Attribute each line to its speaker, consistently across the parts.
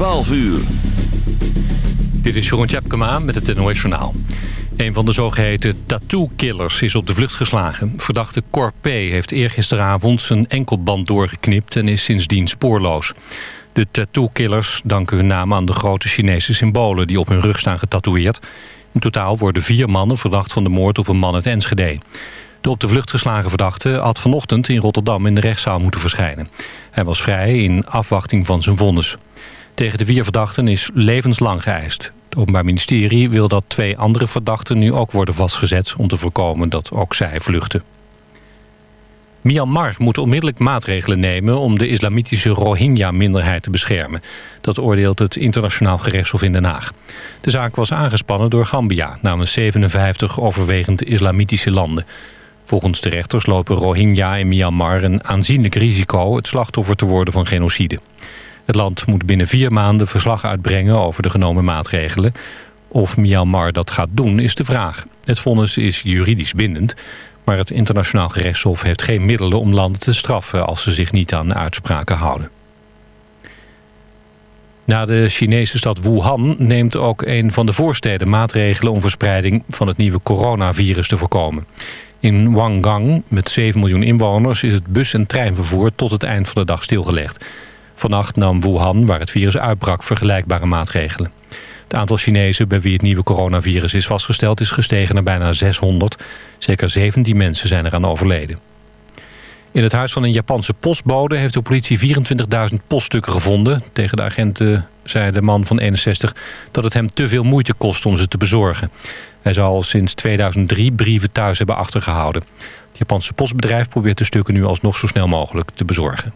Speaker 1: 12 uur.
Speaker 2: Dit is Jeroen Tjepkema met het NOS Journaal. Een van de zogeheten tattoo-killers is op de vlucht geslagen. Verdachte Cor P. heeft eergisteravond zijn enkelband doorgeknipt... en is sindsdien spoorloos. De tattoo-killers danken hun naam aan de grote Chinese symbolen... die op hun rug staan getatoeëerd. In totaal worden vier mannen verdacht van de moord op een man uit Enschede. De op de vlucht geslagen verdachte had vanochtend in Rotterdam in de rechtszaal moeten verschijnen. Hij was vrij in afwachting van zijn vonnis. Tegen de vier verdachten is levenslang geëist. Het Openbaar Ministerie wil dat twee andere verdachten nu ook worden vastgezet... om te voorkomen dat ook zij vluchten. Myanmar moet onmiddellijk maatregelen nemen om de islamitische Rohingya-minderheid te beschermen. Dat oordeelt het internationaal gerechtshof in Den Haag. De zaak was aangespannen door Gambia namens 57 overwegend islamitische landen. Volgens de rechters lopen Rohingya in Myanmar een aanzienlijk risico... het slachtoffer te worden van genocide. Het land moet binnen vier maanden verslag uitbrengen over de genomen maatregelen. Of Myanmar dat gaat doen is de vraag. Het vonnis is juridisch bindend... maar het internationaal gerechtshof heeft geen middelen om landen te straffen... als ze zich niet aan uitspraken houden. Na de Chinese stad Wuhan neemt ook een van de voorsteden maatregelen... om verspreiding van het nieuwe coronavirus te voorkomen. In Wangang, met 7 miljoen inwoners, is het bus- en treinvervoer tot het eind van de dag stilgelegd. Vannacht nam Wuhan, waar het virus uitbrak, vergelijkbare maatregelen. Het aantal Chinezen bij wie het nieuwe coronavirus is vastgesteld is gestegen naar bijna 600. Zeker 17 mensen zijn eraan overleden. In het huis van een Japanse postbode heeft de politie 24.000 poststukken gevonden. Tegen de agenten zei de man van 61 dat het hem te veel moeite kost om ze te bezorgen. Hij zou al sinds 2003 brieven thuis hebben achtergehouden. Het Japanse postbedrijf probeert de stukken nu alsnog zo snel mogelijk te bezorgen.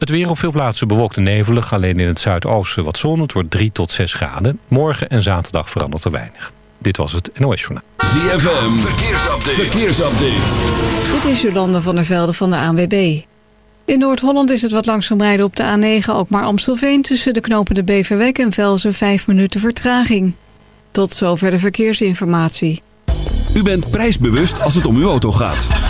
Speaker 2: Het weer op veel plaatsen bewolkt en nevelig. Alleen in het zuidoosten wat zon. Het wordt 3 tot 6 graden. Morgen en zaterdag verandert er weinig. Dit was het NOS Journaal.
Speaker 1: ZFM, verkeersupdate. verkeersupdate.
Speaker 3: Dit is Jolanda van der Velde van de ANWB. In Noord-Holland is het wat langzaam rijden op de A9, ook maar Amstelveen... tussen de knopen de Beverwijk en Velzen 5 minuten vertraging. Tot zover de verkeersinformatie.
Speaker 1: U bent prijsbewust als het om uw auto gaat.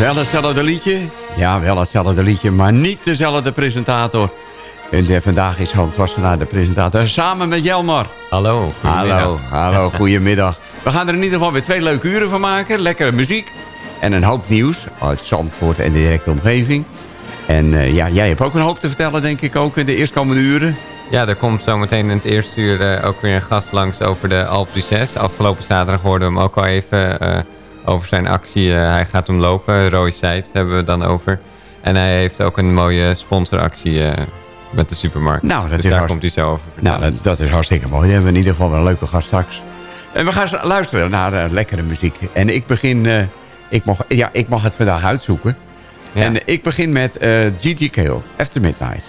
Speaker 4: Wel hetzelfde liedje. Ja, wel hetzelfde liedje, maar niet dezelfde presentator. En de, vandaag is Hans Wassenaar de presentator. Samen met Jelmar.
Speaker 5: Hallo.
Speaker 4: Hallo, hallo, goedemiddag. We gaan er in ieder geval weer twee leuke uren van maken. Lekkere muziek. En een hoop nieuws uit Zandvoort en de directe omgeving. En eh, ja, jij hebt ook een hoop te vertellen, denk ik, ook in de eerstkomende uren.
Speaker 5: Ja, er komt zometeen in het eerste uur eh, ook weer een gast langs over de Alpe d'Huez. Afgelopen zaterdag hoorden we hem ook al even eh, over zijn actie. eh, hij gaat hem lopen, Roy Seid hebben we het dan over. En hij heeft ook een mooie sponsoractie eh, met de supermarkt.
Speaker 4: Nou, dat
Speaker 5: dus
Speaker 4: is
Speaker 5: daar komt hij zo over vertellen.
Speaker 4: Nou, dat, dat is hartstikke mooi. Dan hebben we in ieder geval wel een leuke gast straks. En we gaan luisteren naar eh, lekkere muziek. En ik begin... ik, mag, ja, ik mag het vandaag uitzoeken.
Speaker 5: Ja.
Speaker 4: En ik begin met eh Gigi Kale, After Midnight.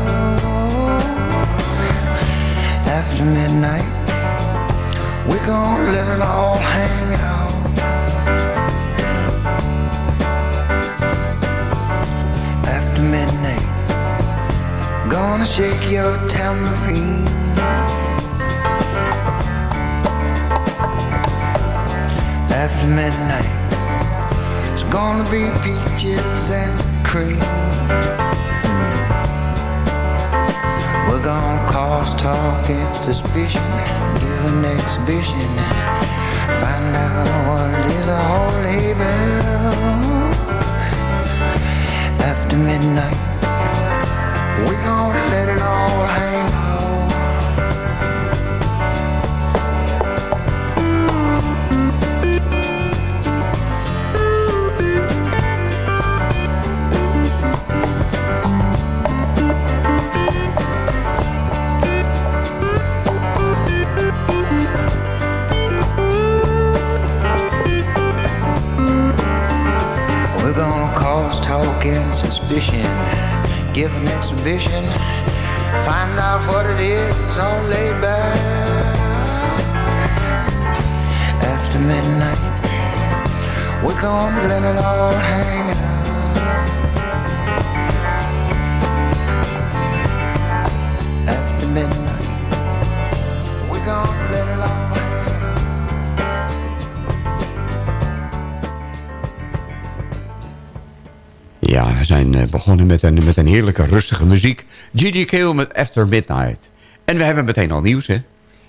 Speaker 6: after midnight. We're gonna let it all hang out. After midnight, gonna shake your tambourine. After midnight, it's gonna be peaches and cream. We're gonna cause talk and suspicion, give an exhibition, find out what is all about. After midnight, we gonna let it all hang out. And suspicion, give an exhibition, find out what it is on laid back. After midnight, we're gonna let it all hang out. After midnight,
Speaker 4: zijn eh, begonnen met een, met een heerlijke, rustige muziek. Gigi Kale met After Midnight. En we hebben meteen al nieuws, hè?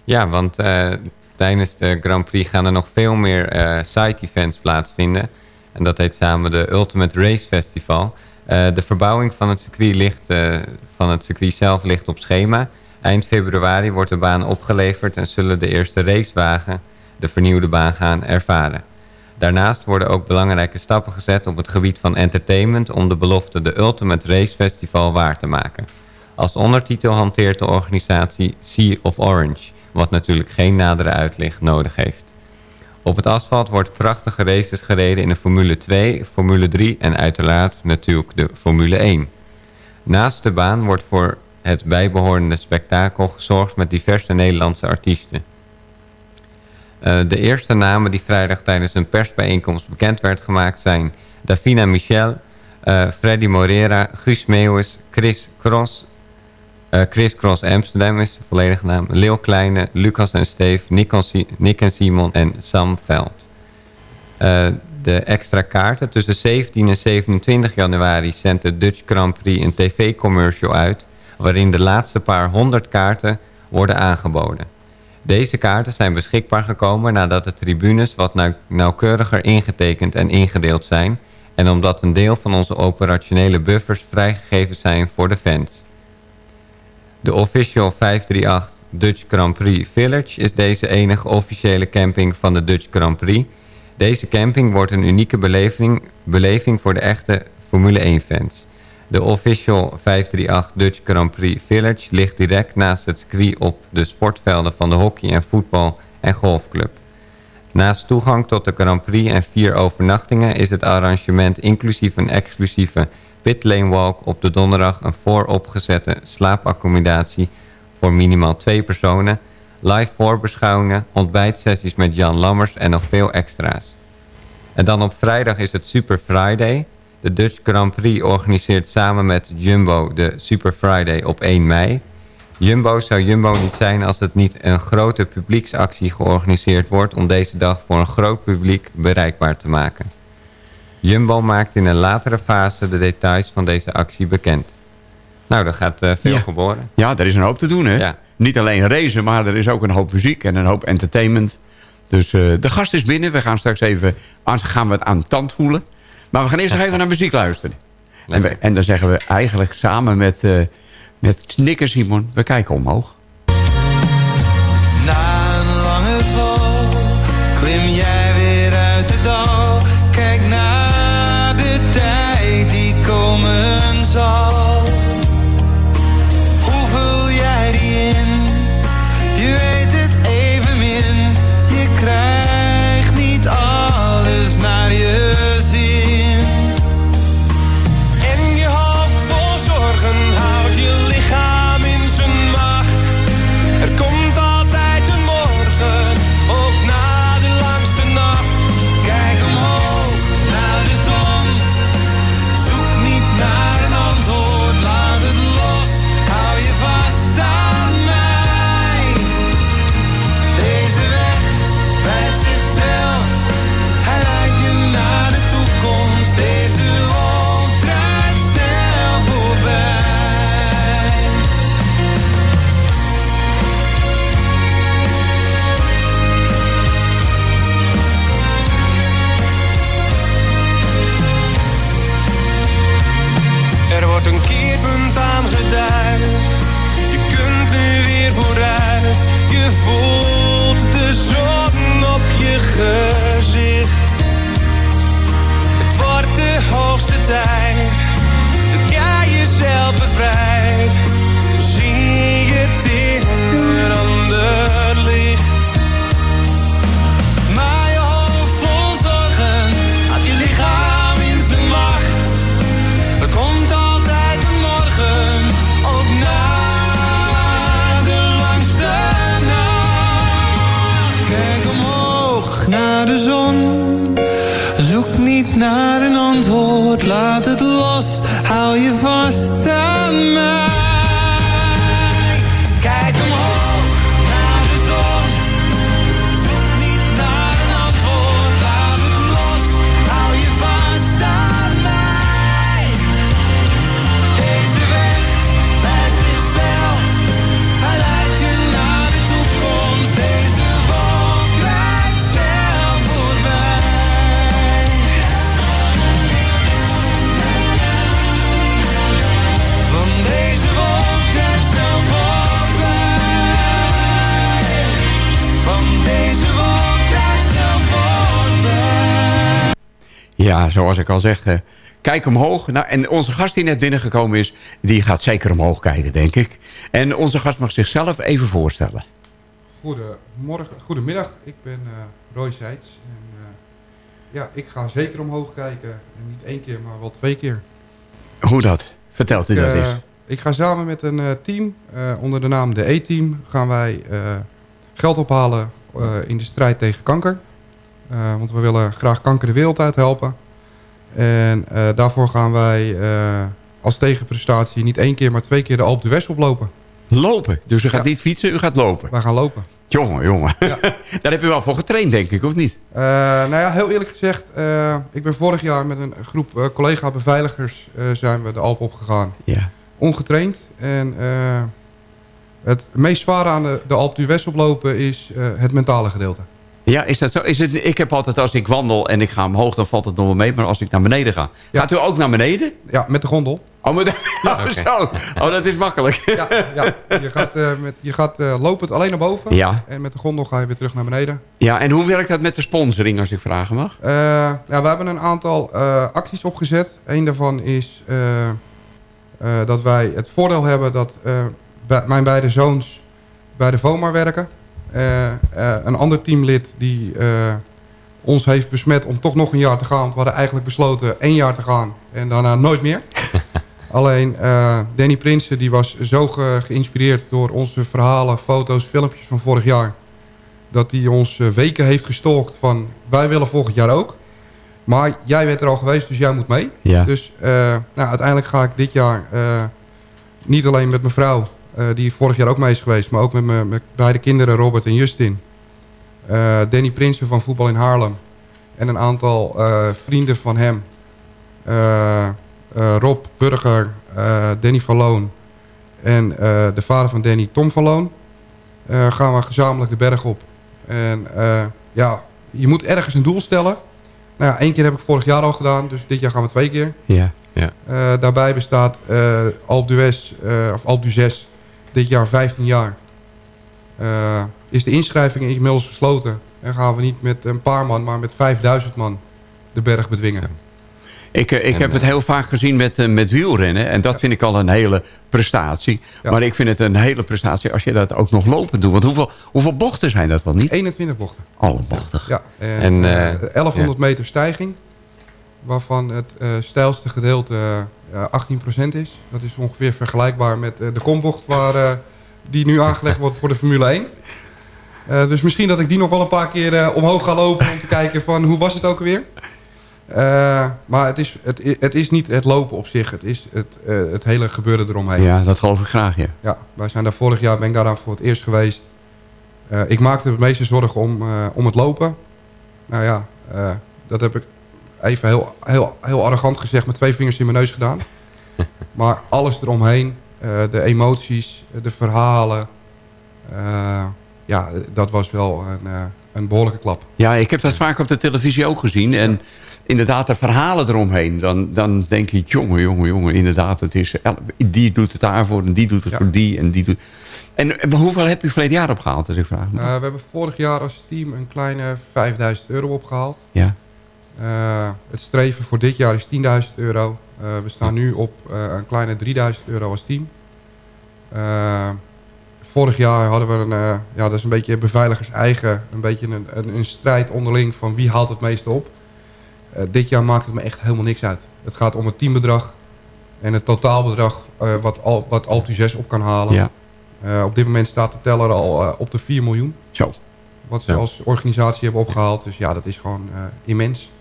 Speaker 5: Ja, want eh, tijdens de Grand Prix gaan er nog veel meer eh, side-events plaatsvinden. En dat heet samen de Ultimate Race Festival. De verbouwing van het, circuit ligt, van het circuit zelf ligt op schema. Eind februari wordt de baan opgeleverd en zullen de eerste racewagen de vernieuwde baan gaan ervaren. Daarnaast worden ook belangrijke stappen gezet op het gebied van entertainment om de belofte de Ultimate Race Festival waar te maken. Als ondertitel hanteert de organisatie Sea of Orange, wat natuurlijk geen nadere uitleg nodig heeft. Op het asfalt wordt prachtige races gereden in de Formule 2, Formule 3 en uiteraard natuurlijk de Formule 1. Naast de baan wordt voor het bijbehorende spektakel gezorgd met diverse Nederlandse artiesten. Eh, de eerste namen die vrijdag tijdens een persbijeenkomst bekend werd gemaakt zijn Davina Michel, eh, Freddy Morera, Guus Meeuwis, Chris Cross, eh, Chris Cross Amsterdam is de volledige naam, Leeuw Kleine, Lucas en Steve, Nick, en Simon en Sam Veld. De extra kaarten tussen 17 en 27 januari zendt de Dutch Grand Prix een tv-commercial uit... waarin de laatste paar honderd kaarten worden aangeboden. Deze kaarten zijn beschikbaar gekomen nadat de tribunes wat nauw- nauwkeuriger ingetekend en ingedeeld zijn... en omdat een deel van onze operationele buffers vrijgegeven zijn voor de fans. De Official 538 Dutch Grand Prix Village is deze enige officiële camping van de Dutch Grand Prix. Deze camping wordt een unieke beleving, beleving voor de echte Formule 1-fans. De Official 538 Dutch Grand Prix Village ligt direct naast het circuit op de sportvelden van de hockey- en voetbal- en golfclub. Naast toegang tot de Grand Prix en vier overnachtingen is het arrangement inclusief een exclusieve pitlane walk op de donderdag een vooropgezette slaapaccommodatie voor minimaal twee personen, live voorbeschouwingen, ontbijtsessies met Jan Lammers en nog veel extra's. En dan op vrijdag is het Super Friday. De Dutch Grand Prix organiseert samen met Jumbo de Super Friday op 1 mei. Jumbo zou Jumbo niet zijn als het niet een grote publieksactie georganiseerd wordt... om deze dag voor een groot publiek bereikbaar te maken. Jumbo maakt in een latere fase de details van deze actie bekend. Nou, daar gaat eh, veel
Speaker 4: Ja.
Speaker 5: geboren.
Speaker 4: Ja, er is een hoop te doen, hè?
Speaker 5: Ja.
Speaker 4: Niet alleen racen, maar er is ook een hoop muziek en een hoop entertainment. Dus eh, de gast is binnen. We gaan straks even aan, gaan we het aan de tand voelen. Maar we gaan eerst nog even naar muziek luisteren. En, we- en dan zeggen we eigenlijk samen met, eh met Snikker Simon, we kijken omhoog. Ja, zoals ik al zeg, eh, kijk omhoog. Nou, en onze gast die net binnengekomen is, die gaat zeker omhoog kijken, denk ik. En onze gast mag zichzelf even voorstellen.
Speaker 7: Goedemorgen, goedemiddag, ik ben eh, Roy Seitz. En, eh, ja, ik ga zeker omhoog kijken. En niet één keer, maar wel twee keer.
Speaker 4: Hoe dat? Vertelt u dat eens.
Speaker 7: ik ga samen met een team, onder de naam de E-team, gaan wij geld ophalen in de strijd tegen kanker. Eh, want we willen graag kanker de wereld uit helpen. En eh, daarvoor gaan wij eh, als tegenprestatie niet één keer, maar twee keer de Alpe d'Huez oplopen.
Speaker 4: Lopen? Dus u gaat niet fietsen, u gaat lopen?
Speaker 7: Wij gaan lopen.
Speaker 4: Jongen, jongen. Daar heb u wel voor getraind, denk ik, of niet?
Speaker 7: Nou ja, heel eerlijk gezegd, ik ben vorig jaar met een groep eh, collega-beveiligers zijn we de Alp opgegaan.
Speaker 4: Ja.
Speaker 7: Ongetraind. En het meest zware aan de, de Alp d'Huez oplopen is het mentale gedeelte.
Speaker 4: Ja, is dat zo? Is het, ik heb altijd, als ik wandel en ik ga omhoog, dan valt het nog wel mee. Maar als ik naar beneden ga... Gaat u ook naar beneden?
Speaker 7: Ja, met de gondel.
Speaker 4: Oh, met de, oh, zo. oh dat is makkelijk.
Speaker 7: Ja, ja. Je gaat, eh, met, je gaat eh, lopend alleen naar boven.
Speaker 4: Ja.
Speaker 7: En met de gondel ga je weer terug naar beneden.
Speaker 4: Ja, en hoe werkt dat met de sponsoring, als ik vragen mag?
Speaker 7: Eh, ja, we hebben een aantal acties opgezet. Eén daarvan is dat wij het voordeel hebben dat bij- mijn beide zoons bij de VOMA werken. Eh, eh, een ander teamlid die eh, ons heeft besmet om toch nog een jaar te gaan. Want we hadden eigenlijk besloten één jaar te gaan en daarna nooit meer. Alleen Danny Prinsen die was zo ge- geïnspireerd door onze verhalen, foto's, filmpjes van vorig jaar. Dat hij ons weken heeft gestalkt van wij willen volgend jaar ook. Maar jij bent er al geweest, dus jij moet mee.
Speaker 4: Ja.
Speaker 7: Dus nou, uiteindelijk ga ik dit jaar niet alleen met mijn vrouw die vorig jaar ook mee is geweest. Maar ook met mijn met beide kinderen, Robert en Justin. Eh, Danny Prinsen van Voetbal in Haarlem. En een aantal eh, vrienden van hem. Eh, eh, Rob Burger, eh, Danny van Loon. En eh, de vader van Danny, Tom van Loon. eh, gaan we gezamenlijk de berg op. En eh, ja, je moet ergens een doel stellen. Nou ja, één keer heb ik vorig jaar al gedaan. Dus dit jaar gaan we twee keer.
Speaker 4: Ja.
Speaker 5: Ja.
Speaker 7: Eh, daarbij bestaat eh Alpe d'Huez, eh, of Alpe d'Huez, dit jaar 15 jaar. Eh, is de inschrijving inmiddels gesloten. En gaan we niet met een paar man, maar met 5000 man de berg bedwingen.
Speaker 4: Ik, eh, ik
Speaker 7: En,
Speaker 4: heb het
Speaker 7: eh,
Speaker 4: heel vaak gezien met, met wielrennen. En dat vind ik al een hele prestatie. Maar ik vind het een hele prestatie als je dat ook nog lopend doet. Want hoeveel, hoeveel bochten zijn dat wel niet?
Speaker 7: 21 bochten.
Speaker 4: Alle bochten.
Speaker 7: Ja, en,
Speaker 5: En,
Speaker 7: eh,
Speaker 5: eh,
Speaker 7: 1100 meter stijging. Waarvan het eh steilste gedeelte 18% is. Dat is ongeveer vergelijkbaar met eh, de kombocht waar, eh, die nu aangelegd wordt voor de Formule 1. Eh, dus misschien dat ik die nog wel een paar keer eh, omhoog ga lopen om te kijken van hoe was het ook alweer. Eh, maar het is, het, het is niet het lopen op zich. Het is het, eh, het hele gebeuren eromheen.
Speaker 4: Ja, dat geloof ik graag, ja.
Speaker 7: Ja, wij zijn daar vorig jaar, ben ik daar voor het eerst geweest. Eh, ik maakte het meeste zorgen om, eh, om het lopen. Nou ja, eh, dat heb ik even heel, heel, heel arrogant gezegd met twee vingers in mijn neus gedaan. maar alles eromheen, eh, de emoties, de verhalen. eh, ja, dat was wel een, eh, een behoorlijke klap.
Speaker 4: Ja, ik heb dat vaak op de televisie ook gezien. En inderdaad, de verhalen eromheen. Dan, dan denk je, jongen, jongen, jongen. Inderdaad, het is, die doet het daarvoor en die doet het voor die en die doet... En eh, hoeveel heb je verleden jaar opgehaald, als ik vraag?
Speaker 7: Eh, we hebben vorig jaar als team een kleine 5000 euro opgehaald.
Speaker 4: Ja.
Speaker 7: Eh, het streven voor dit jaar is 10.000 euro. Eh, we staan nu op eh, een kleine 3000 euro als team. Vorig jaar hadden we een, ja, dat is een beetje beveiligers eigen, een beetje een, een, een strijd onderling van wie haalt het meeste op. Dit jaar maakt het me echt helemaal niks uit. Het gaat om het teambedrag en het totaalbedrag wat, al, wat Alpe 6 op kan halen.
Speaker 4: Ja.
Speaker 7: Op dit moment staat de teller al op de 4 miljoen.
Speaker 4: Zo.
Speaker 7: Wat ze als organisatie hebben opgehaald. Dus ja, dat is gewoon immens.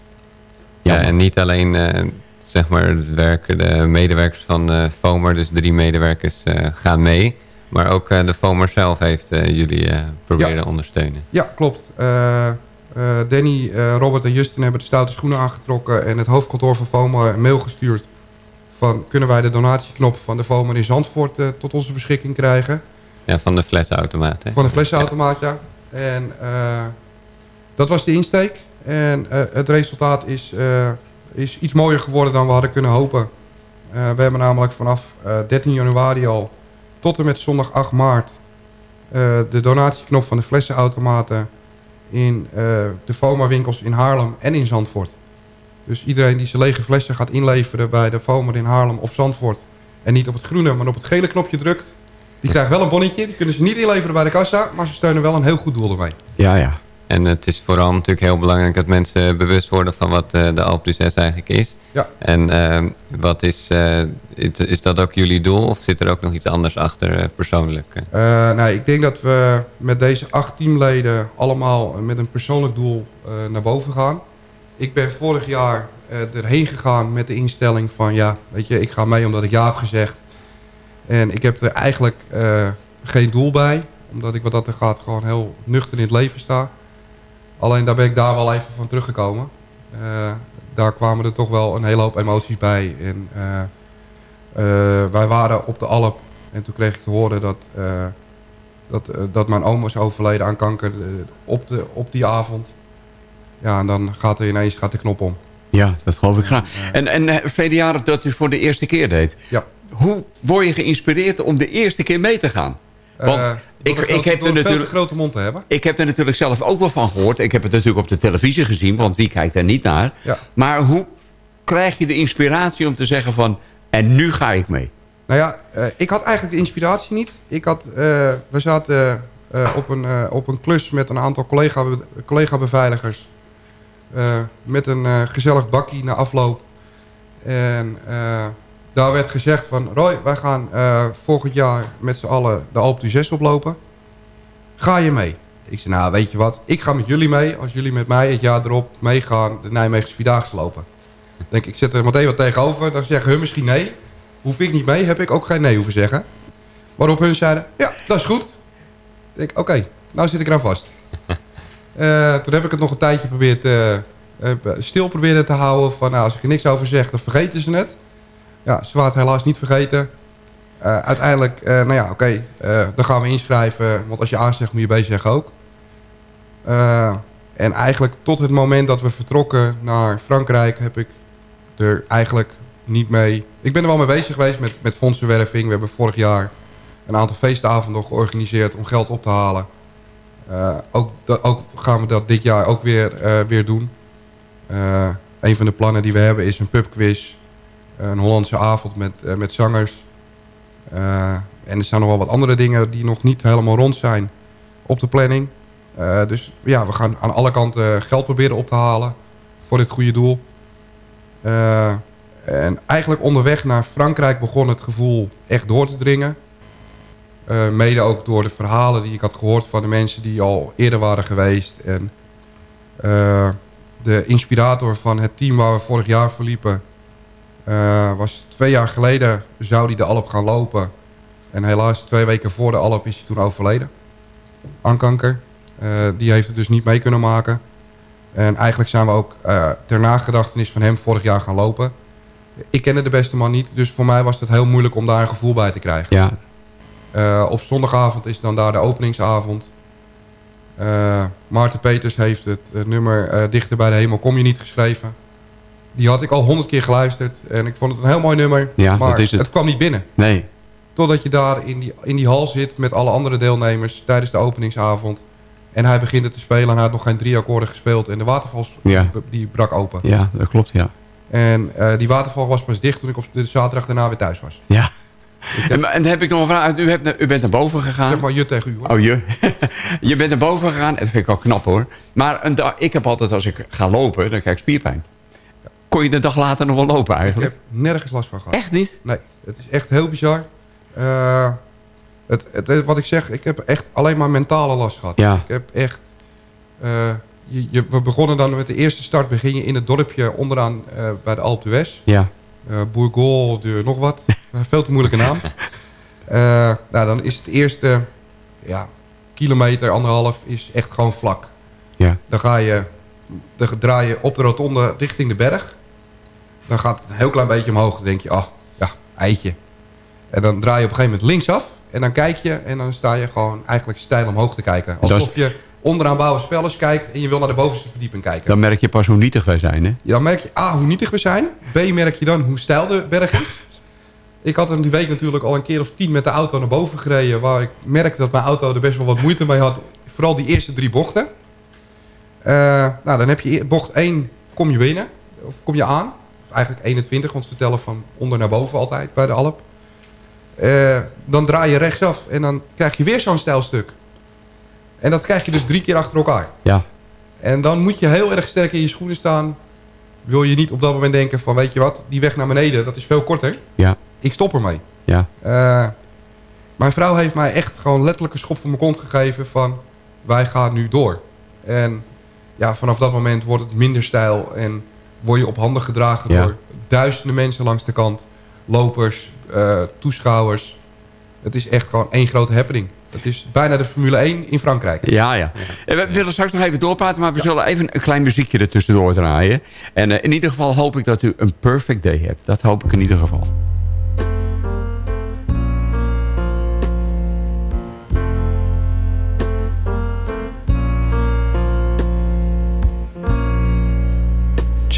Speaker 5: Ja, en niet alleen eh, zeg maar werken de medewerkers van eh FOMER, dus drie medewerkers eh, gaan mee. Maar ook de FOMER zelf heeft jullie proberen ondersteunen.
Speaker 7: Ja, klopt. Danny, Robert en Justin hebben de stoute schoenen aangetrokken... en het hoofdkantoor van FOMA een mail gestuurd... van kunnen wij de donatieknop van de FOMA in Zandvoort eh, tot onze beschikking krijgen...
Speaker 5: Ja, van de flessenautomaat. hè?
Speaker 7: Van de flessenautomaat, ja. En eh, dat was de insteek. En eh, het resultaat is, eh, is iets mooier geworden dan we hadden kunnen hopen. Eh, we hebben namelijk vanaf eh, 13 januari al tot en met zondag 8 maart... de donatieknop van de flessenautomaten in de FOMA-winkels in Haarlem en in Zandvoort. Dus iedereen die zijn lege flessen gaat inleveren bij de FOMA in Haarlem of Zandvoort... en niet op het groene, maar op het gele knopje drukt... die krijgt wel een bonnetje. Die kunnen ze niet inleveren bij de kassa... maar ze steunen wel een heel goed doel ermee.
Speaker 4: Ja, ja.
Speaker 5: En het is vooral natuurlijk heel belangrijk dat mensen bewust worden van wat eh, de Alpe d'Huez eigenlijk is.
Speaker 7: Ja.
Speaker 5: En eh, wat is, eh, is, is dat ook jullie doel of zit er ook nog iets anders achter eh, persoonlijk?
Speaker 7: nou, ik denk dat we met deze acht teamleden allemaal met een persoonlijk doel naar boven gaan. Ik ben vorig jaar erheen gegaan met de instelling van... ja, weet je, ik ga mee omdat ik ja heb gezegd. En ik heb er eigenlijk geen doel bij. Omdat ik wat dat er gaat gewoon heel nuchter in het leven sta. Alleen daar ben ik daar wel even van teruggekomen. Eh, daar kwamen er toch wel een hele hoop emoties bij. En eh, eh, wij waren op de Alp en toen kreeg ik te horen dat, dat, dat mijn oom was overleden aan kanker op, de, op die avond. Ja, en dan gaat er ineens gaat de knop om.
Speaker 4: Ja, dat geloof ik graag. En, en verleden jaar dat u voor de eerste keer deed.
Speaker 7: Ja.
Speaker 4: Hoe word je geïnspireerd om de eerste keer mee te gaan? Want
Speaker 7: Eh,
Speaker 4: ik, ik heb er natuurlijk...
Speaker 7: grote mond te hebben.
Speaker 4: Ik heb er natuurlijk zelf ook wel van gehoord. Ik heb het natuurlijk op de televisie gezien, want wie kijkt er niet naar?
Speaker 7: Ja.
Speaker 4: Maar hoe krijg je de inspiratie om te zeggen van... en nu ga ik mee?
Speaker 7: Nou ja, eh, ik had eigenlijk de inspiratie niet. Ik had, eh, we zaten op, een, op een klus met een aantal collega, collega-beveiligers. met een gezellig bakkie na afloop. En daar werd gezegd van... Roy, wij gaan eh, volgend jaar met z'n allen de Alpe d'Huez oplopen. Ga je mee? Ik zei, nou weet je wat, ik ga met jullie mee. Als jullie met mij het jaar erop meegaan de Nijmeegse Vierdaagse lopen. Denk, ik zet er meteen wat tegenover. Dan zeggen hun misschien nee. Hoef ik niet mee, heb ik ook geen nee hoeven zeggen. Waarop hun zeiden, ja, dat is goed. Ik denk, oké, nou zit ik eraan vast. Eh, toen heb ik het nog een tijdje geprobeerd eh, eh, stil proberen te houden. Van, nou, als ik er niks over zeg, dan vergeten ze het. Ja, ze waren het helaas niet vergeten. Eh, uiteindelijk, eh, nou ja, oké, eh, dan gaan we inschrijven. Want als je A zegt, moet je B zeggen ook. En eigenlijk tot het moment dat we vertrokken naar Frankrijk... heb ik er eigenlijk niet mee... Ik ben er wel mee bezig geweest met, met fondsenwerving. We hebben vorig jaar een aantal feestavonden georganiseerd om geld op te halen. Ook, dat, ook gaan we dat dit jaar ook weer, weer doen. Een van de plannen die we hebben is een pubquiz. Een Hollandse avond met, eh, met zangers. Eh, en er zijn nog wel wat andere dingen die nog niet helemaal rond zijn op de planning. Eh, dus ja, we gaan aan alle kanten geld proberen op te halen voor dit goede doel. En eigenlijk onderweg naar Frankrijk begon het gevoel echt door te dringen. Mede ook door de verhalen die ik had gehoord van de mensen die al eerder waren geweest. En de inspirator van het team waar we vorig jaar verliepen... eh, was twee jaar geleden zou hij de Alp gaan lopen. En helaas twee weken voor de Alp is hij toen overleden. Aan kanker. Eh, die heeft het dus niet mee kunnen maken. En eigenlijk zijn we ook eh, ter nagedachtenis van hem vorig jaar gaan lopen. Ik kende de beste man niet, dus voor mij was het heel moeilijk om daar een gevoel bij te krijgen.
Speaker 4: Ja.
Speaker 7: Op zondagavond is dan daar de openingsavond. Maarten Peters heeft het, nummer Dichter bij de Hemel Kom je niet geschreven. Die had ik al honderd keer geluisterd en ik vond het een heel mooi nummer.
Speaker 4: Ja,
Speaker 7: maar
Speaker 4: dat is het.
Speaker 7: kwam niet binnen.
Speaker 4: Nee.
Speaker 7: Totdat je daar in die, in die hal zit met alle andere deelnemers tijdens de openingsavond. En hij begint het te spelen en hij had nog geen drie akkoorden gespeeld. En de waterval
Speaker 4: Ja.
Speaker 7: die brak open.
Speaker 4: Ja, dat klopt, ja.
Speaker 7: En eh, die waterval was pas dicht toen ik op de zaterdag daarna weer thuis was.
Speaker 4: Ja. En, en dan heb ik nog een vraag. U, hebt, u bent naar boven gegaan.
Speaker 7: Zeg maar je tegen u hoor.
Speaker 4: Oh, je. je bent naar boven gegaan. Dat vind ik wel knap hoor. Maar een ik heb altijd, als ik ga lopen, dan krijg ik spierpijn. Kon je de dag later nog wel lopen
Speaker 7: Ik
Speaker 4: eigenlijk?
Speaker 7: heb nergens last van gehad.
Speaker 4: Echt niet?
Speaker 7: Nee, het is echt heel bizar. Eh, het, het, wat ik zeg, ik heb echt alleen maar mentale last gehad.
Speaker 4: Ja.
Speaker 7: Ik heb echt... eh, je, je- we begonnen dan met de eerste start. Begin je in het dorpje onderaan eh, bij de Alpe d'Huez.
Speaker 4: Ja.
Speaker 7: Bourgol, de nog wat. Veel te moeilijke naam. Nou, dan is het eerste ja, kilometer, anderhalf, is echt gewoon vlak.
Speaker 4: Ja.
Speaker 7: Dan ga je, dan draai je op de rotonde richting de berg. Dan gaat het een heel klein beetje omhoog. Dan denk je, ah, ja, eitje. En dan draai je op een gegeven moment linksaf. En dan kijk je en dan sta je gewoon eigenlijk stijl omhoog te kijken. Alsof je onderaan bouwen spellers kijkt en je wil naar de bovenste verdieping kijken.
Speaker 4: Dan merk je pas hoe nietig wij zijn, hè?
Speaker 7: Ja, dan merk je A, hoe nietig we zijn. B, merk je dan hoe stijl de berg is. Ik had er die week natuurlijk al een keer of tien met de auto naar boven gereden... waar ik merkte dat mijn auto er best wel wat moeite mee had. Vooral die eerste drie bochten. Eh, nou, dan heb je e- bocht 1, kom je binnen. Of kom je aan. Eigenlijk 21, want ze vertellen van onder naar boven altijd bij de Alp. Eh, dan draai je rechtsaf en dan krijg je weer zo'n stijlstuk. En dat krijg je dus drie keer achter elkaar.
Speaker 4: Ja.
Speaker 7: En dan moet je heel erg sterk in je schoenen staan. Wil je niet op dat moment denken van, weet je wat, die weg naar beneden, dat is veel korter.
Speaker 4: Ja.
Speaker 7: Ik stop ermee.
Speaker 4: Ja.
Speaker 7: Eh, mijn vrouw heeft mij echt gewoon letterlijk een schop voor mijn kont gegeven van, wij gaan nu door. En ja, vanaf dat moment wordt het minder stijl en word je op handen gedragen
Speaker 4: Ja.
Speaker 7: door duizenden mensen langs de kant. Lopers, eh, toeschouwers. Het is echt gewoon één grote happening. Het is bijna de Formule 1 in Frankrijk.
Speaker 4: Ja, ja. En we willen straks nog even doorpraten, maar we zullen even een klein muziekje er tussendoor draaien. En eh, in ieder geval hoop ik dat u een perfect day hebt. Dat hoop ik in ieder geval.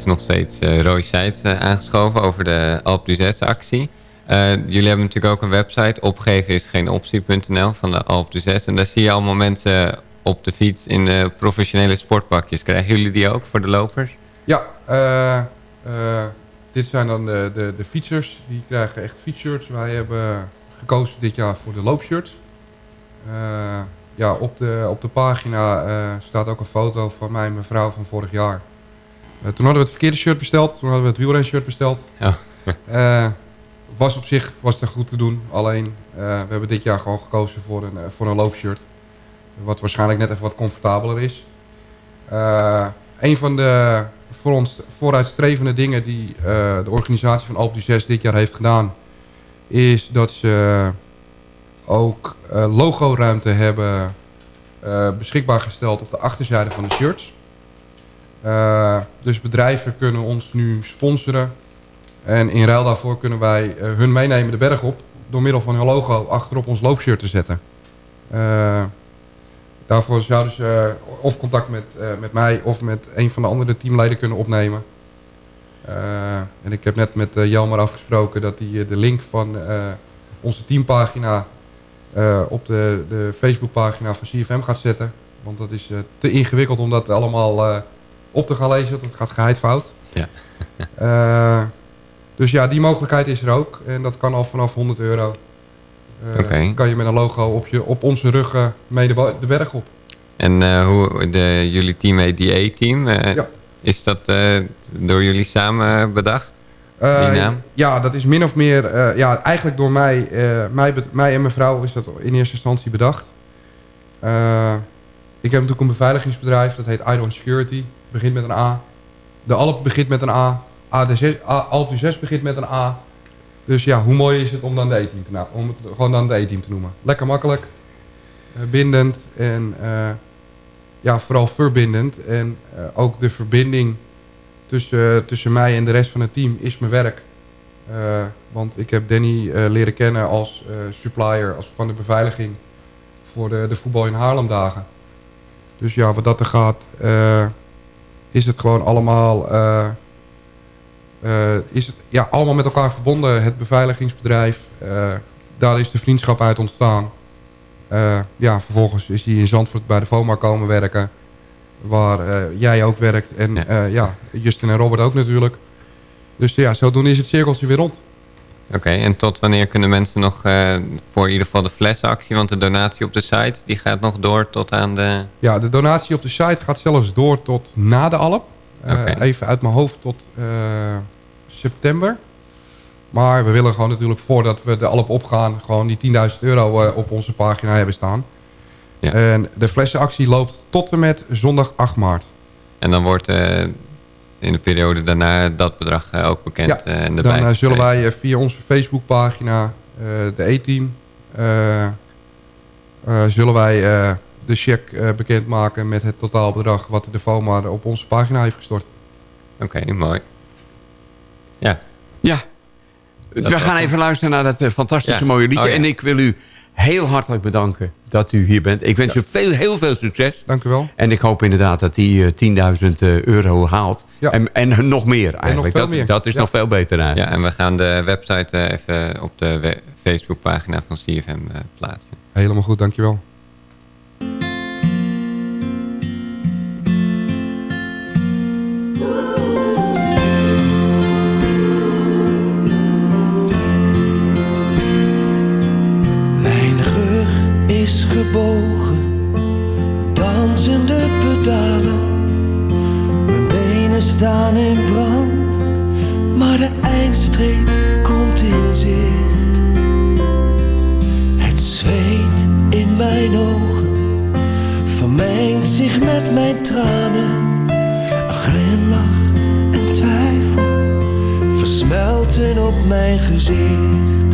Speaker 5: Is nog steeds eh Roy Seitz eh, aangeschoven over de Alp d'Huez actie. Eh, jullie hebben natuurlijk ook een website, opgeven is geen optie.nl van de Alp. En daar zie je allemaal mensen op de fiets in de professionele sportpakjes. Krijgen jullie die ook voor de lopers?
Speaker 7: Ja, dit zijn dan de, de, de fietsers. Die krijgen echt fietsshirts. Wij hebben gekozen dit jaar voor de loopshirts. Eh, ja, op de, op de pagina staat ook een foto van mij en mijn vrouw van vorig jaar. Eh, toen hadden we het verkeerde shirt besteld. Toen hadden we het wielrenshirt besteld.
Speaker 5: Ja.
Speaker 7: Eh, was op zich was het goed te doen. Alleen, eh, we hebben dit jaar gewoon gekozen voor een, voor een loopshirt. Wat waarschijnlijk net even wat comfortabeler is. Een van de voor ons vooruitstrevende dingen die de organisatie van Alpe d'Huez dit jaar heeft gedaan... is dat ze ook eh, logoruimte hebben beschikbaar gesteld op de achterzijde van de shirts. Eh, dus bedrijven kunnen ons nu sponsoren. En in ruil daarvoor kunnen wij eh, hun meenemen de berg op... door middel van hun logo achterop ons loopshirt te zetten. Eh, daarvoor zouden ze of contact met, met mij of met een van de andere teamleden kunnen opnemen. En ik heb net met Jelmer afgesproken dat hij de link van onze teampagina op de, de Facebookpagina van CFM gaat zetten. Want dat is te ingewikkeld om dat allemaal op te gaan lezen. Dat gaat geheid fout.
Speaker 5: Ja.
Speaker 7: Eh, dus ja, die mogelijkheid is er ook. En dat kan al vanaf 100 euro. Eh. Kan je met een logo op, je, op onze rug eh, mee de, berg op.
Speaker 5: En eh, hoe de, jullie team heet die E-team.
Speaker 7: Ja.
Speaker 5: Is dat door jullie samen bedacht? Die naam?
Speaker 7: Ja, dat is min of meer... ja, eigenlijk door mij, mij, mij en mijn vrouw is dat in eerste instantie bedacht. Ik heb natuurlijk een beveiligingsbedrijf, dat heet Idon Security. Begint met een A. De Alp begint met een A. AD6, A Alp 6 begint met een A. Dus ja, hoe mooi is het om dan de E-team te, nou, om gewoon dan de E-team te noemen. Lekker makkelijk, eh, bindend en eh, ja, vooral verbindend. En eh, ook de verbinding tussen, tussen mij en de rest van het team is mijn werk. Want ik heb Danny leren kennen als supplier als van de beveiliging voor de, de voetbal in Haarlem dagen. Dus ja, wat dat er gaat, is het gewoon allemaal, eh, eh, is het, ja, allemaal met elkaar verbonden. Het beveiligingsbedrijf, eh, daar is de vriendschap uit ontstaan. Ja, vervolgens is hij in Zandvoort bij de FOMA komen werken. Waar jij ook werkt. En ja. ja, Justin en Robert ook natuurlijk. Dus ja, zodoende is het cirkeltje weer rond.
Speaker 5: Oké, en tot wanneer kunnen mensen nog uh, voor in ieder geval de flesactie... want de donatie op de site die gaat nog door tot aan de...
Speaker 7: Ja, de donatie op de site gaat zelfs door tot na de Alp. Uh, Even uit mijn hoofd tot uh, september. Maar we willen gewoon natuurlijk voordat we de Alp opgaan... gewoon die 10.000 euro op onze pagina hebben staan. Ja. En de flessenactie loopt tot en met zondag 8 maart.
Speaker 5: En dan wordt in de periode daarna dat bedrag eh, ook bekend. Ja,
Speaker 7: eh, en dan eh, zullen wij via onze Facebookpagina, de E-team, zullen wij de cheque bekendmaken met het totaalbedrag wat de FOMA op onze pagina heeft gestort.
Speaker 5: Oké, mooi. Ja.
Speaker 4: Ja. we gaan even luisteren naar dat fantastische mooie liedje. Oh, en ik wil u heel hartelijk bedanken dat u hier bent. Ik wens u veel, heel veel succes.
Speaker 7: Dank u wel.
Speaker 4: En ik hoop inderdaad dat hij uh, 10.000 uh, euro haalt. Ja. En, en nog meer eigenlijk.
Speaker 7: Nog
Speaker 4: dat, meer. dat, is nog veel beter
Speaker 5: eigenlijk. Ja, en we gaan de website uh, even op de Facebookpagina van CFM uh, plaatsen.
Speaker 7: Helemaal goed, dankjewel.
Speaker 8: Gebogen, dansende pedalen. Mijn benen staan in brand, maar de eindstreep komt in zicht. Het zweet in mijn ogen vermengt zich met mijn tranen. Een glimlach en twijfel versmelten op mijn gezicht.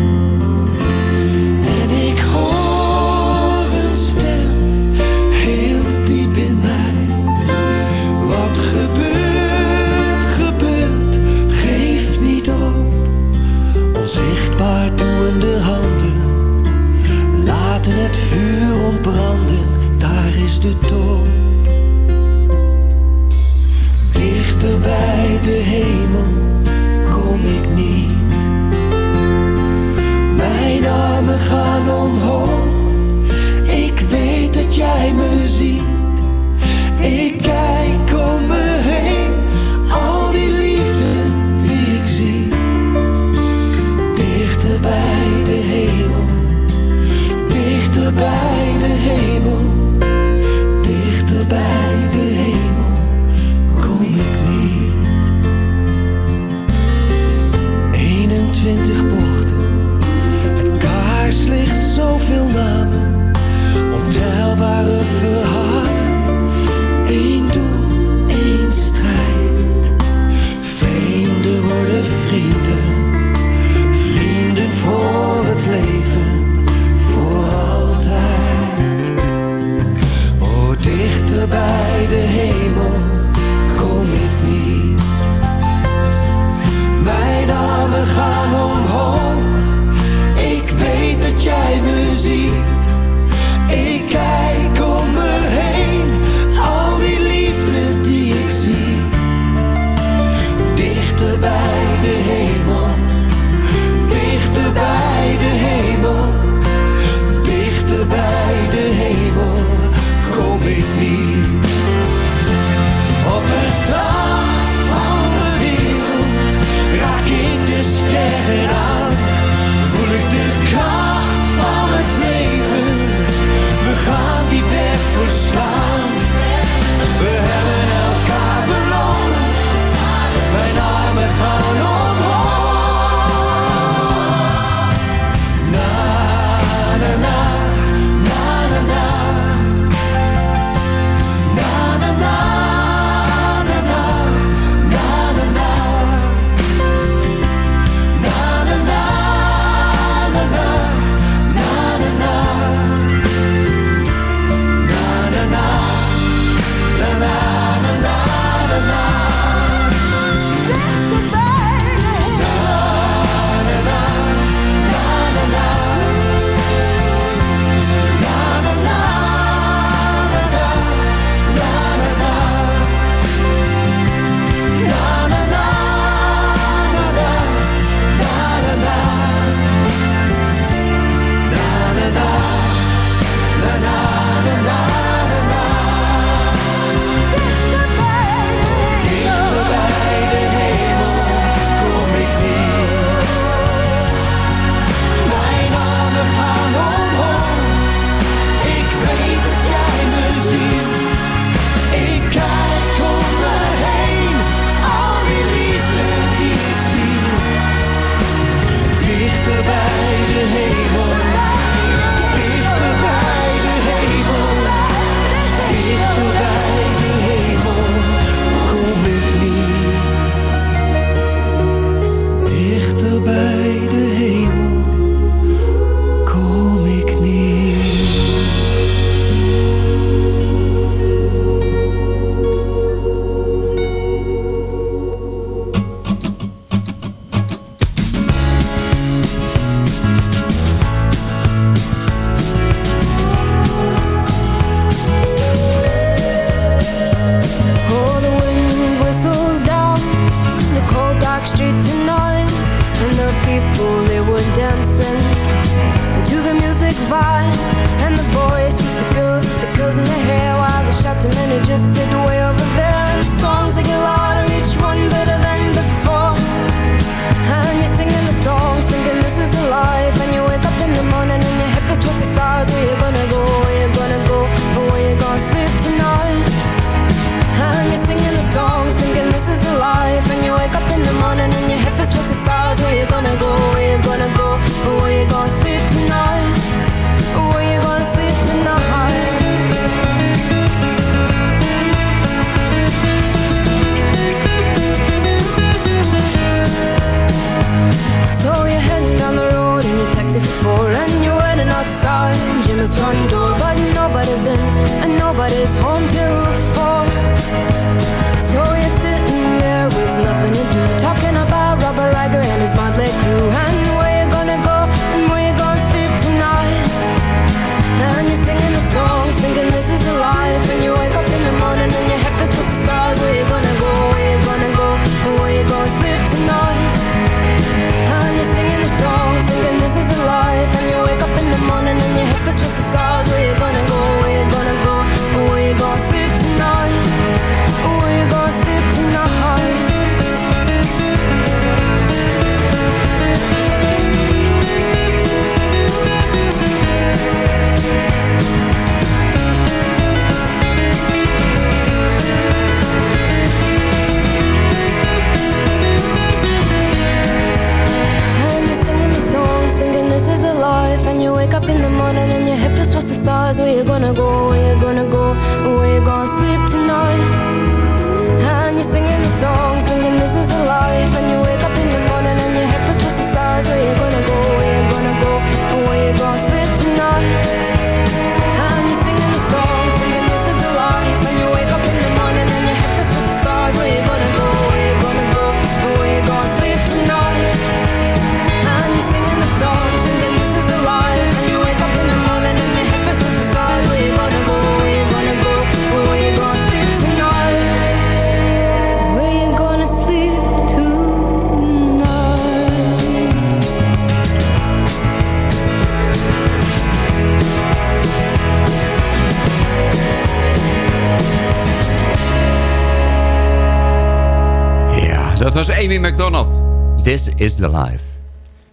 Speaker 4: Is the life.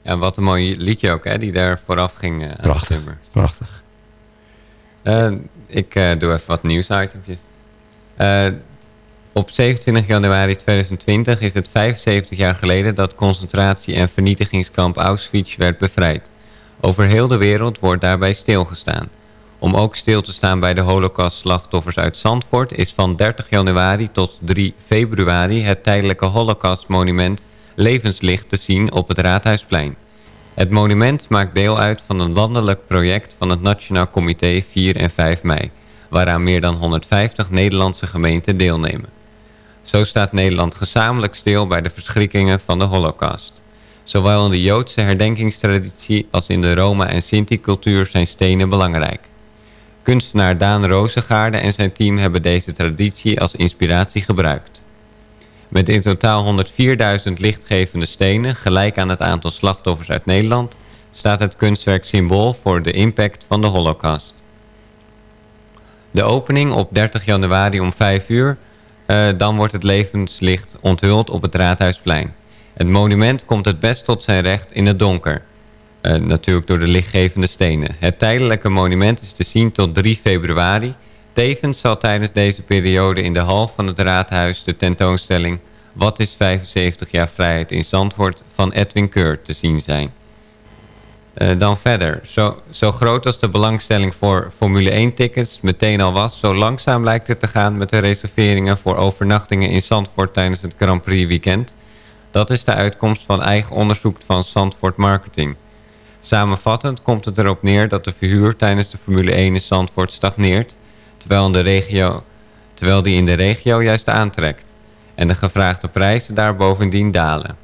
Speaker 5: Ja, wat een mooi liedje ook, hè, die daar vooraf ging. eh,
Speaker 4: Prachtig, prachtig.
Speaker 5: Eh, ik eh, doe even wat nieuwsitempjes. Op 27 januari 2020 is het 75 jaar geleden dat concentratie- en vernietigingskamp Auschwitz werd bevrijd. Over heel de wereld wordt daarbij stilgestaan. Om ook stil te staan bij de holocaustslachtoffers uit Zandvoort is van 30 januari tot 3 februari het tijdelijke holocaustmonument Levenslicht te zien op het Raadhuisplein. Het monument maakt deel uit van een landelijk project van het Nationaal Comité 4 en 5 mei, waaraan meer dan 150 Nederlandse gemeenten deelnemen. Zo staat Nederland gezamenlijk stil bij de verschrikkingen van de holocaust. Zowel in de Joodse herdenkingstraditie als in de Roma- en Sinti-cultuur zijn stenen belangrijk. Kunstenaar Daan Rozengaarde en zijn team hebben deze traditie als inspiratie gebruikt. Met in totaal 104.000 lichtgevende stenen, gelijk aan het aantal slachtoffers uit Nederland, staat het kunstwerk symbool voor de impact van de holocaust. De opening op 30 januari om 5 uur, eh, dan wordt het levenslicht onthuld op het Raadhuisplein. Het monument komt het best tot zijn recht in het donker. Eh, natuurlijk door de lichtgevende stenen. Het tijdelijke monument is te zien tot 3 februari. Tevens zal tijdens deze periode in de hal van het raadhuis de tentoonstelling... Wat is 75 jaar vrijheid in Zandvoort van Edwin Keur te zien zijn. Eh, dan verder. Zo, zo groot als de belangstelling voor Formule 1 tickets meteen al was... zo langzaam lijkt het te gaan met de reserveringen voor overnachtingen in Zandvoort tijdens het Grand Prix weekend. Dat is de uitkomst van eigen onderzoek van Zandvoort Marketing. Samenvattend komt het erop neer dat de verhuur tijdens de Formule 1 in Zandvoort stagneert... terwijl, regio, terwijl die in de regio juist aantrekt. En de gevraagde prijzen daar bovendien dalen.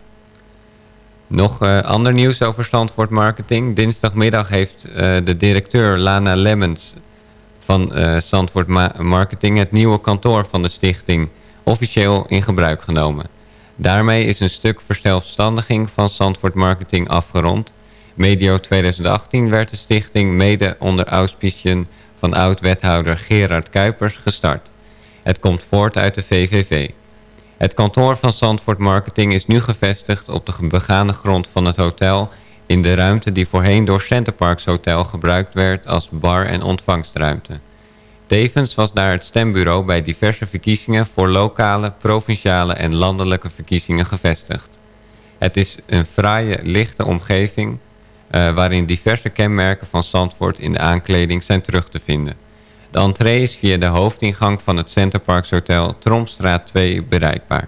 Speaker 5: Nog eh, ander nieuws over Zandvoort Marketing. Dinsdagmiddag heeft eh, de directeur Lana Lemmens van Ma- Marketing... het nieuwe kantoor van de stichting officieel in gebruik genomen. Daarmee is een stuk verzelfstandiging van Zandvoort Marketing afgerond. Medio 2018 werd de stichting mede onder auspiciën van oud-wethouder Gerard Kuipers gestart. Het komt voort uit de VVV. Het kantoor van Zandvoort Marketing is nu gevestigd op de begane grond van het hotel... in de ruimte die voorheen door Centerparks Hotel gebruikt werd als bar- en ontvangstruimte. Tevens was daar het stembureau bij diverse verkiezingen voor lokale, provinciale en landelijke verkiezingen gevestigd. Het is een fraaie, lichte omgeving eh, waarin diverse kenmerken van Zandvoort in de aankleding zijn terug te vinden. De entree is via de hoofdingang van het Centerparks Hotel Tromstraat 2 bereikbaar.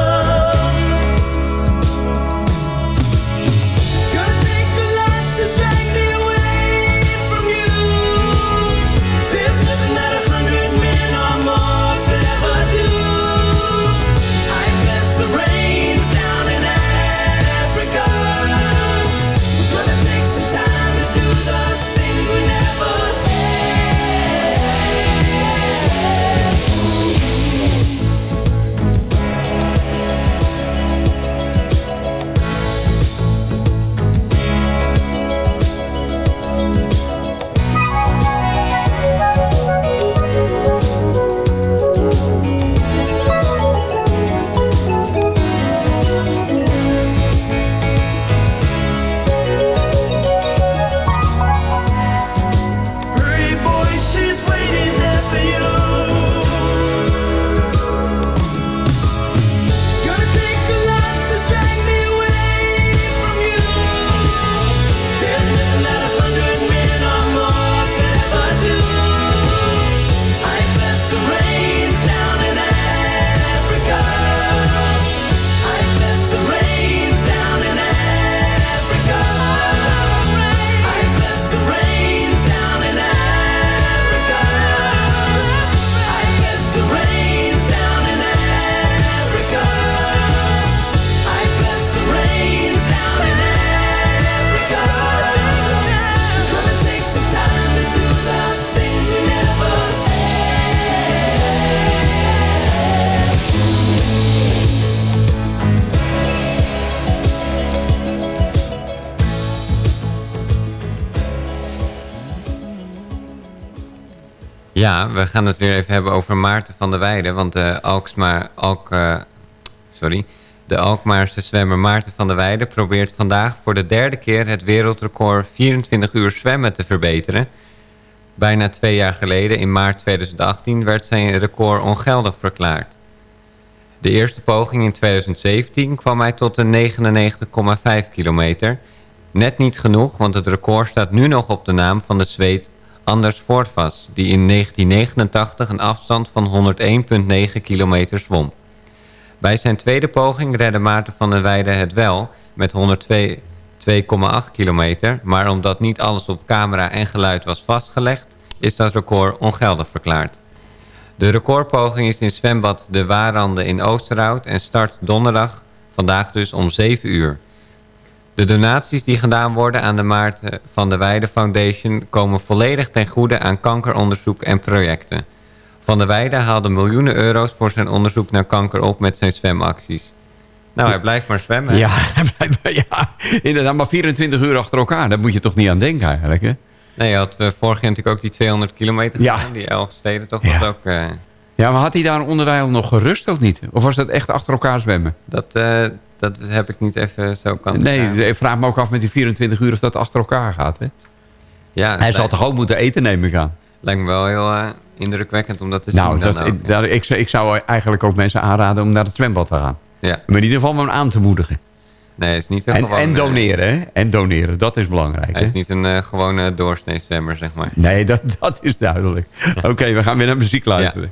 Speaker 8: We
Speaker 5: gaan het weer even hebben over Maarten van der Weijden. Want de, Alk, eh, sorry, de Alkmaarse zwemmer Maarten van der Weijden... probeert vandaag voor de derde keer het wereldrecord 24 uur zwemmen te verbeteren. Bijna twee jaar geleden, in maart 2018, werd zijn record ongeldig verklaard. De eerste poging in 2017 kwam hij tot de 99,5 kilometer. Net niet genoeg, want het record staat nu nog op de naam van de Zweed Anders Voortvas... die in 1989 een afstand van 101,9 kilometer zwom. Bij zijn tweede poging redde Maarten van der Weijden het wel met 102,8 kilometer... maar omdat niet alles op camera en geluid was vastgelegd... is dat record ongeldig verklaard. De recordpoging is in zwembad De Waaranden in Oosterhout... en start donderdag, vandaag dus om 7 uur. De donaties die gedaan worden aan de Maarten van der Weijden Foundation... komen volledig ten goede aan kankeronderzoek en projecten. Van der Weijden haalde miljoenen euro's voor zijn onderzoek naar kanker op met zijn zwemacties. Nou, hij blijft maar zwemmen.
Speaker 4: Ja, ja, inderdaad, maar 24 uur achter elkaar, daar moet je toch niet aan denken eigenlijk, hè?
Speaker 5: Nee, je had eh, vorig jaar natuurlijk ook die 200 kilometer
Speaker 4: Ja.
Speaker 5: gedaan. Die elf steden toch was ook... eh,
Speaker 4: Ja, maar had hij daar onderwijl nog gerust of niet? Of was dat echt achter elkaar zwemmen?
Speaker 5: dat, eh, dat heb ik niet even zo kan
Speaker 4: Nee, ik vraag me ook af met die 24 uur of dat achter elkaar gaat, hè?
Speaker 5: Ja,
Speaker 4: Hij zal toch ook moeten eten, neem ik aan?
Speaker 5: Lijkt me wel heel eh, indrukwekkend om dat te
Speaker 4: Nou,
Speaker 5: zien
Speaker 4: dat,
Speaker 5: ook.
Speaker 4: ik, ik, zou- ik zou eigenlijk ook mensen aanraden om naar het zwembad te gaan.
Speaker 5: Ja.
Speaker 4: Maar in ieder geval om hem aan te moedigen.
Speaker 5: Nee, is niet een
Speaker 4: En,
Speaker 5: gewone-
Speaker 4: en doneren, hè? En doneren, dat is belangrijk.
Speaker 5: Hij
Speaker 4: hè?
Speaker 5: is niet een eh, gewone doorsneezwemmer, zeg maar.
Speaker 4: Nee, dat, dat is duidelijk. Oké, we gaan weer naar muziek luisteren.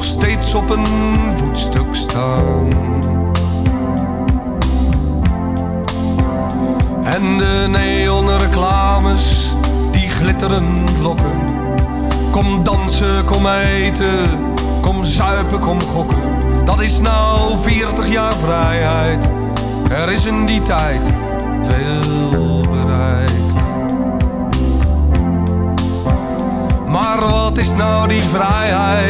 Speaker 9: nog steeds op een voetstuk staan. En de neonreclames die glitterend lokken. Kom dansen, kom eten, kom zuipen, kom gokken. Dat is nou 40 jaar vrijheid. Er is in die tijd veel bereikt. Maar wat is nou die vrijheid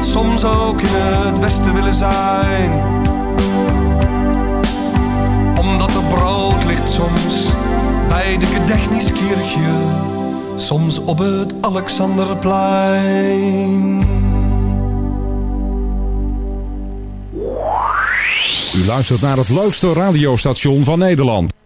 Speaker 9: soms ook in het westen willen zijn. Omdat er brood ligt soms bij de Gedächtniskirche, soms op het Alexanderplein.
Speaker 10: U luistert naar het leukste radiostation van Nederland.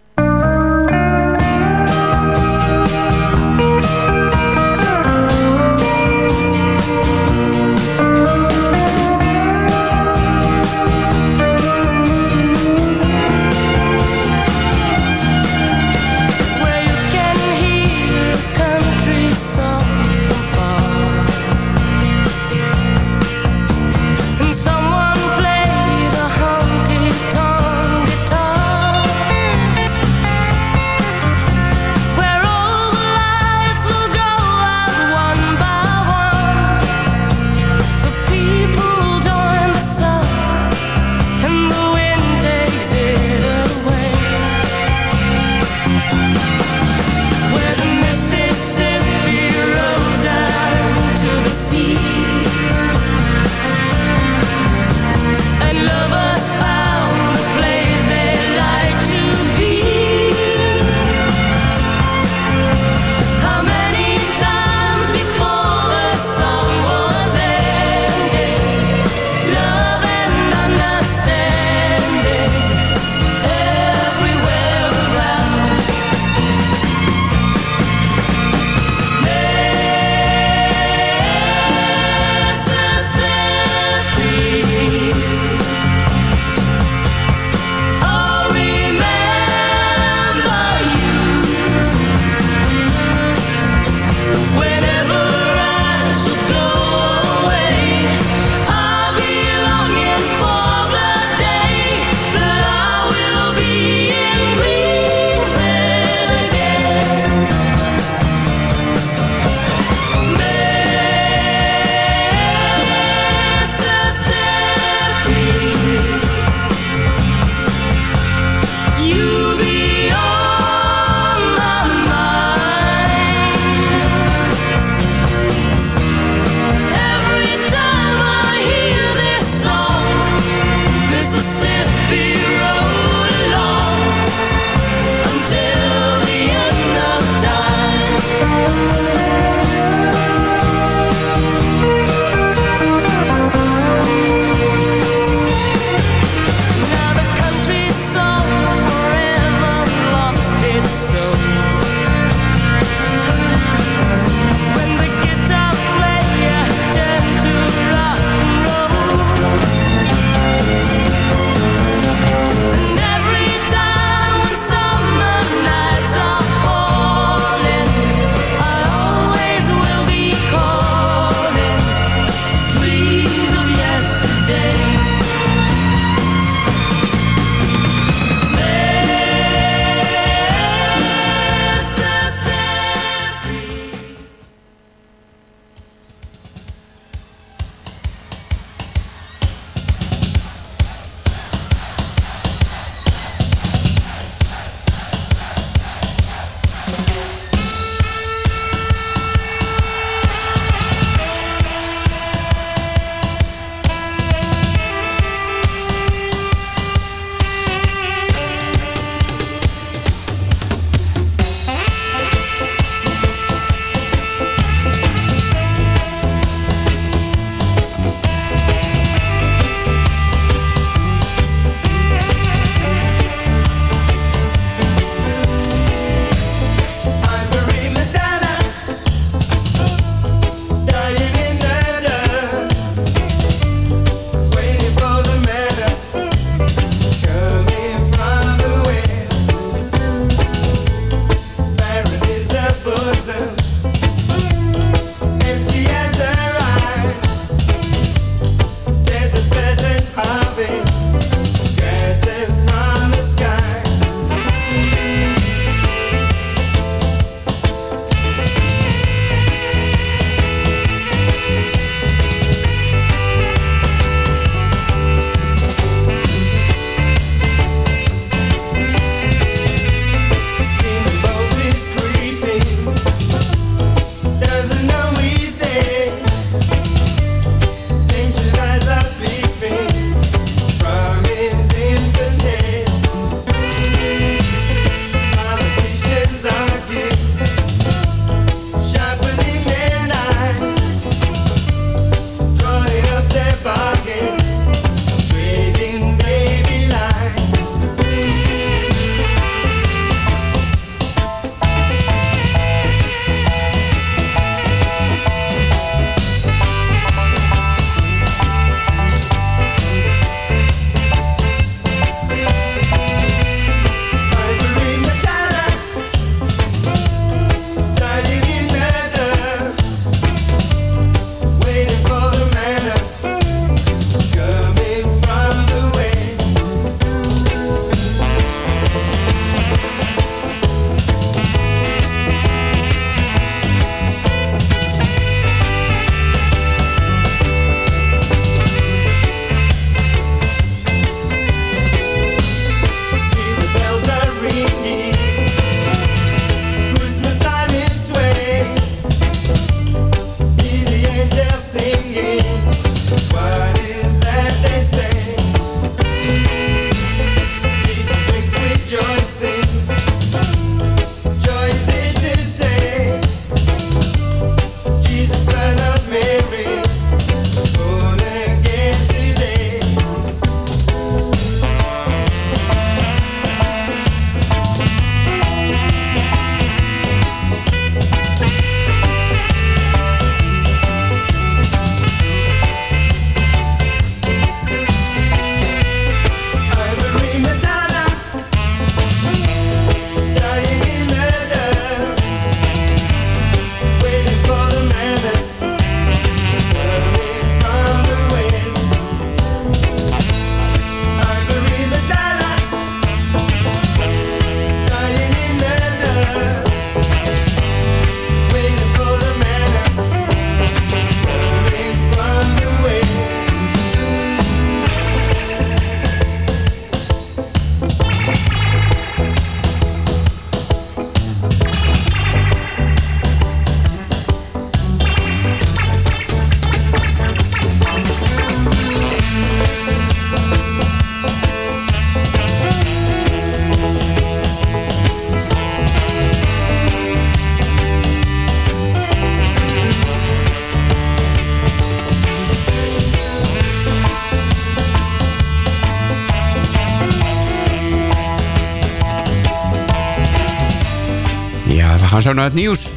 Speaker 8: Naar het nieuws.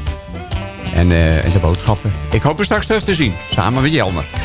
Speaker 8: En, eh, en de boodschappen. Ik hoop er straks terug te zien. Samen met Jelmer.